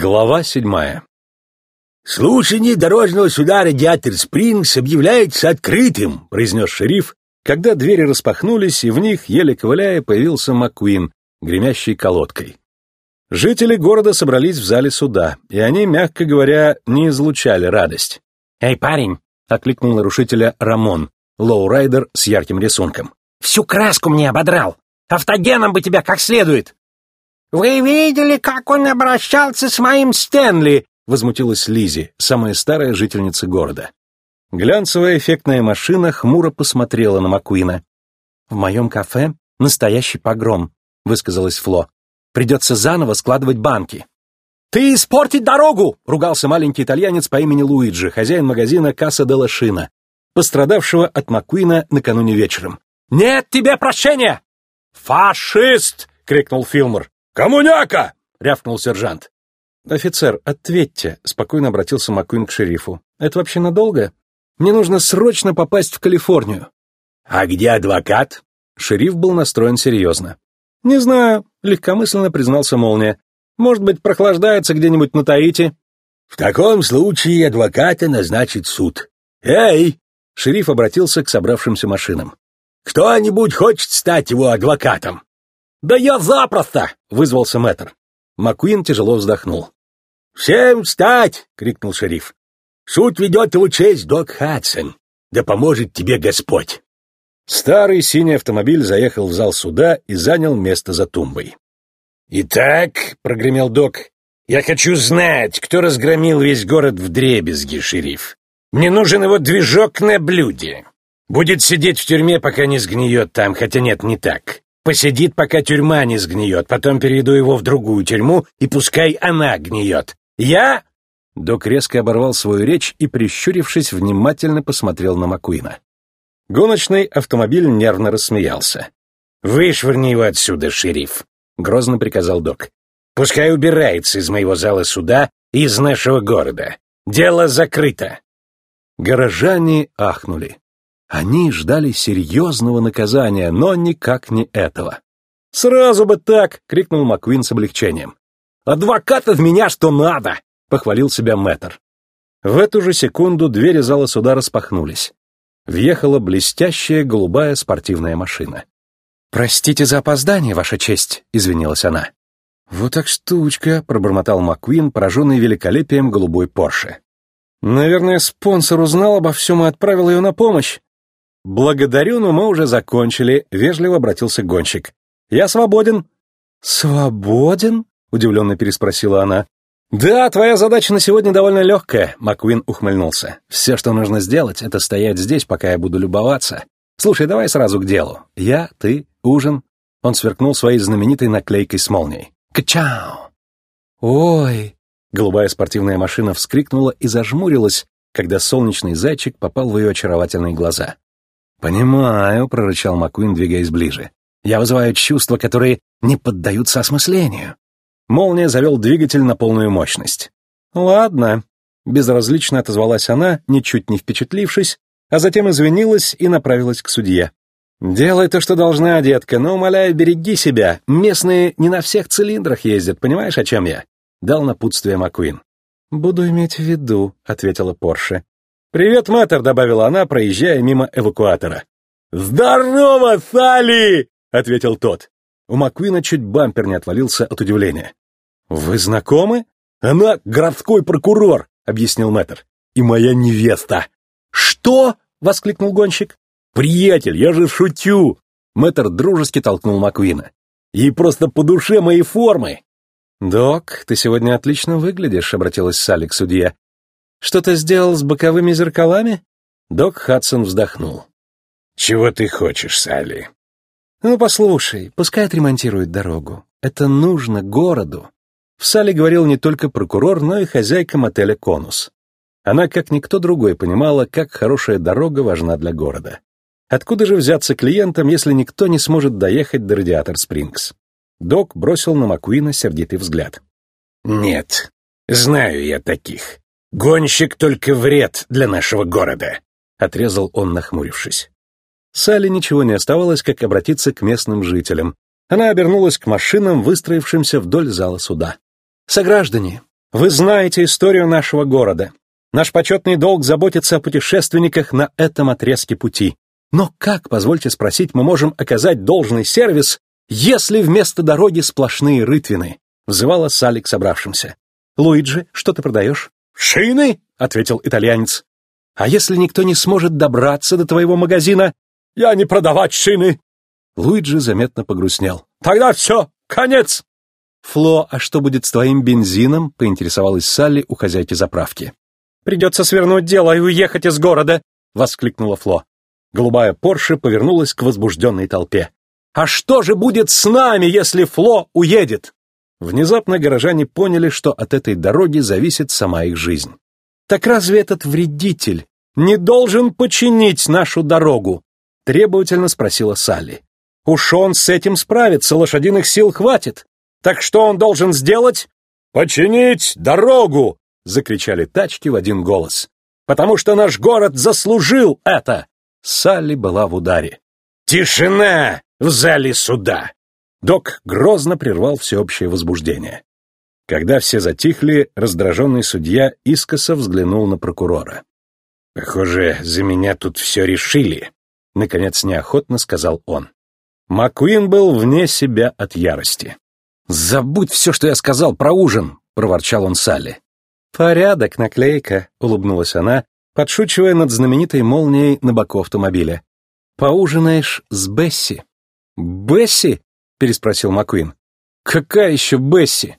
Глава седьмая. «Слушание дорожного суда «Радиатор Спрингс» объявляется открытым», — произнес шериф, когда двери распахнулись, и в них, еле ковыляя, появился Маккуин, гремящий колодкой. Жители города собрались в зале суда, и они, мягко говоря, не излучали радость. «Эй, парень!» — окликнул нарушителя Рамон, лоурайдер с ярким рисунком. «Всю краску мне ободрал! Автогеном бы тебя как следует!» «Вы видели, как он обращался с моим Стэнли?» — возмутилась Лизи, самая старая жительница города. Глянцевая эффектная машина хмуро посмотрела на Маккуина. «В моем кафе настоящий погром», — высказалась Фло. «Придется заново складывать банки». «Ты испортить дорогу!» — ругался маленький итальянец по имени Луиджи, хозяин магазина Касса де Шина, пострадавшего от Маккуина накануне вечером. «Нет тебе прощения!» «Фашист!» — крикнул Филмор. «Коммуняка!» — рявкнул сержант. «Офицер, ответьте», — спокойно обратился Маккуин к шерифу. «Это вообще надолго? Мне нужно срочно попасть в Калифорнию». «А где адвокат?» Шериф был настроен серьезно. «Не знаю», — легкомысленно признался Молния. «Может быть, прохлаждается где-нибудь на Таити?» «В таком случае адвоката назначит суд. Эй!» Шериф обратился к собравшимся машинам. «Кто-нибудь хочет стать его адвокатом?» «Да я запросто!» — вызвался мэтр. Маккуин тяжело вздохнул. «Всем встать!» — крикнул шериф. «Суд ведет его честь, док Хадсон. Да поможет тебе Господь!» Старый синий автомобиль заехал в зал суда и занял место за тумбой. «Итак», — прогремел док, — «я хочу знать, кто разгромил весь город в дребезги, шериф. Мне нужен его движок на блюде. Будет сидеть в тюрьме, пока не сгниет там, хотя нет, не так. Посидит, пока тюрьма не сгниет, потом переведу его в другую тюрьму, и пускай она гниет. Я...» Док резко оборвал свою речь и, прищурившись, внимательно посмотрел на Маккуина. Гоночный автомобиль нервно рассмеялся. «Вышвырни его отсюда, шериф», — грозно приказал док. «Пускай убирается из моего зала суда и из нашего города. Дело закрыто». Горожане ахнули. Они ждали серьезного наказания, но никак не этого. «Сразу бы так!» — крикнул Маквин с облегчением. «Адвокат из меня что надо!» — похвалил себя мэтр. В эту же секунду двери зала суда распахнулись. Въехала блестящая голубая спортивная машина. «Простите за опоздание, Ваша честь», — извинилась она. «Вот так штучка», — пробормотал Маквин, пораженный великолепием голубой Порше. «Наверное, спонсор узнал обо всем и отправил ее на помощь. «Благодарю, но мы уже закончили», — вежливо обратился гонщик. «Я свободен». «Свободен?» — удивленно переспросила она. «Да, твоя задача на сегодня довольно легкая», — Маквин ухмыльнулся. «Все, что нужно сделать, это стоять здесь, пока я буду любоваться. Слушай, давай сразу к делу. Я, ты, ужин». Он сверкнул своей знаменитой наклейкой с молнией. «Качау!» «Ой!» Голубая спортивная машина вскрикнула и зажмурилась, когда солнечный зайчик попал в ее очаровательные глаза. «Понимаю», — прорычал Маккуин, двигаясь ближе. «Я вызываю чувства, которые не поддаются осмыслению». Молния завел двигатель на полную мощность. «Ладно», — безразлично отозвалась она, ничуть не впечатлившись, а затем извинилась и направилась к судье. «Делай то, что должна, детка, но, умоляю, береги себя. Местные не на всех цилиндрах ездят, понимаешь, о чем я?» — дал напутствие Маккуин. «Буду иметь в виду», — ответила Порше. «Привет, мэтр», — добавила она, проезжая мимо эвакуатора. «Здорово, Салли!» — ответил тот. У Маквина чуть бампер не отвалился от удивления. «Вы знакомы?» «Она городской прокурор», — объяснил мэтр. «И моя невеста». «Что?» — воскликнул гонщик. «Приятель, я же шутю!» Мэтр дружески толкнул Маквина. «Ей просто по душе мои формы!» «Док, ты сегодня отлично выглядишь», — обратилась Салли к судье. Что-то сделал с боковыми зеркалами? Док Хадсон вздохнул. Чего ты хочешь, Салли? Ну, послушай, пускай отремонтируют дорогу. Это нужно городу. В Салли говорил не только прокурор, но и хозяйка мотеля «Конус». Она, как никто другой, понимала, как хорошая дорога важна для города. Откуда же взяться клиентам, если никто не сможет доехать до Радиатор Спрингс? Док бросил на Маккуина сердитый взгляд. «Нет, знаю я таких. «Гонщик только вред для нашего города», — отрезал он, нахмурившись. Салли ничего не оставалось, как обратиться к местным жителям. Она обернулась к машинам, выстроившимся вдоль зала суда. «Сограждане, Вы знаете историю нашего города. Наш почетный долг заботиться о путешественниках на этом отрезке пути. Но как, позвольте спросить, мы можем оказать должный сервис, если вместо дороги сплошные рытвины?» — взывала Салли к собравшимся. «Луиджи, что ты продаешь?» «Шины?» — ответил итальянец. «А если никто не сможет добраться до твоего магазина?» «Я не продавать шины!» Луиджи заметно погрустнел. «Тогда все, конец!» «Фло, а что будет с твоим бензином?» — поинтересовалась Салли у хозяйки заправки. «Придется свернуть дело и уехать из города!» — воскликнула Фло. Голубая Порше повернулась к возбужденной толпе. «А что же будет с нами, если Фло уедет?» Внезапно горожане поняли, что от этой дороги зависит сама их жизнь. «Так разве этот вредитель не должен починить нашу дорогу?» — требовательно спросила Салли. «Уж он с этим справится, лошадиных сил хватит. Так что он должен сделать?» «Починить дорогу!» — закричали тачки в один голос. «Потому что наш город заслужил это!» Салли была в ударе. «Тишина в зале суда!» Док грозно прервал всеобщее возбуждение. Когда все затихли, раздраженный судья искоса взглянул на прокурора. «Похоже, за меня тут все решили», — наконец неохотно сказал он. Маккуин был вне себя от ярости. «Забудь все, что я сказал про ужин!» — проворчал он Салли. «Порядок, наклейка», — улыбнулась она, подшучивая над знаменитой молнией на боку автомобиля. «Поужинаешь с Бесси». «Бесси?» — переспросил Маккуин. «Какая еще Бесси?»